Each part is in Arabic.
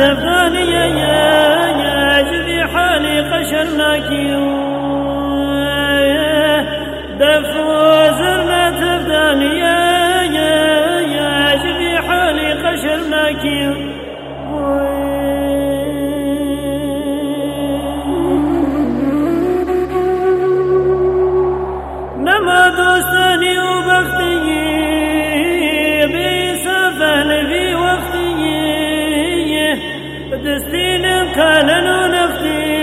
تفاني يا جذي حالي قشرناك دفو زرنا تفداني يا جذي حالي قشرناك نما دوستاني وبختي دستي نقالن ونفتي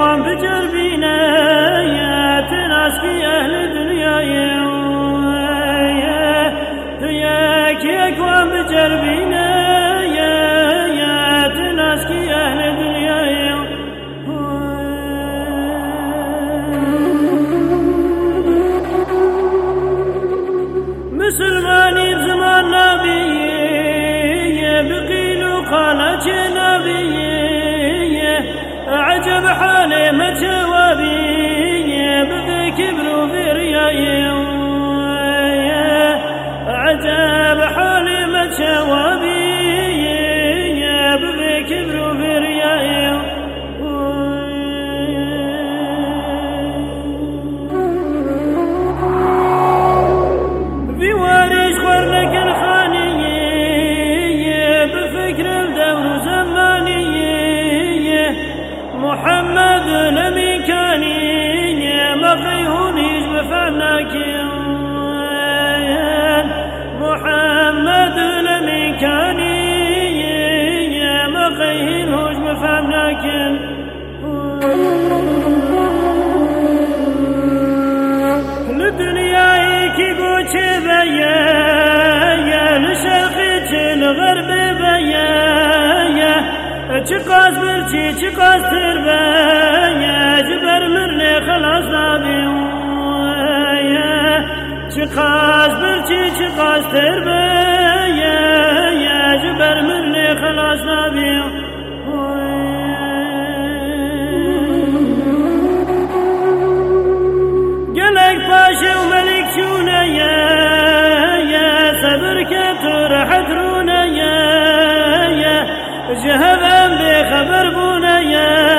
وبجربنا يا تناسكي أهل دنياي مر چی چی کاستر به یه بر مر نه خلاص نبی چی قاز بر چی چی قاستر به یه بر مر نه جهبم به خبر بونه.